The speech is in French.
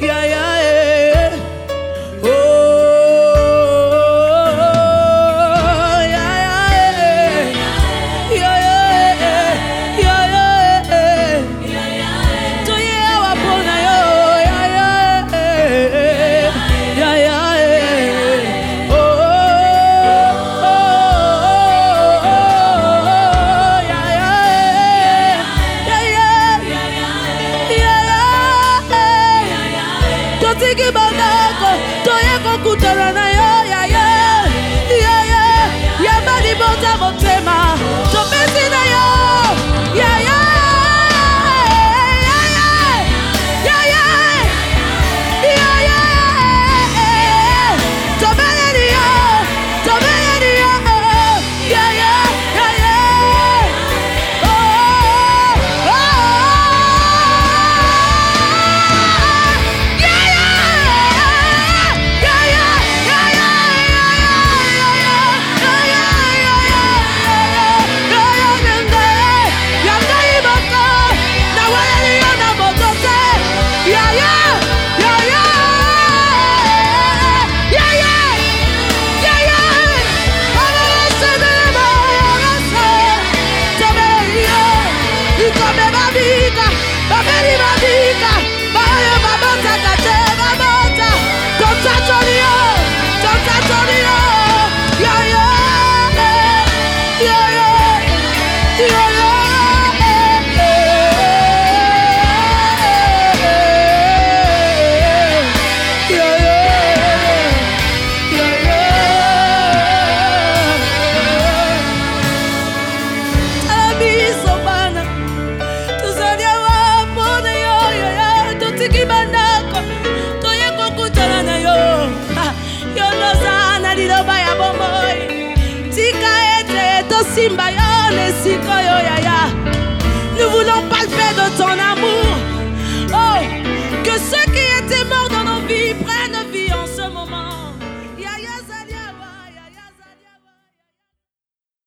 Yeah. i'm surrender Simba, yo, ne. Nous voulons palper de ton amour.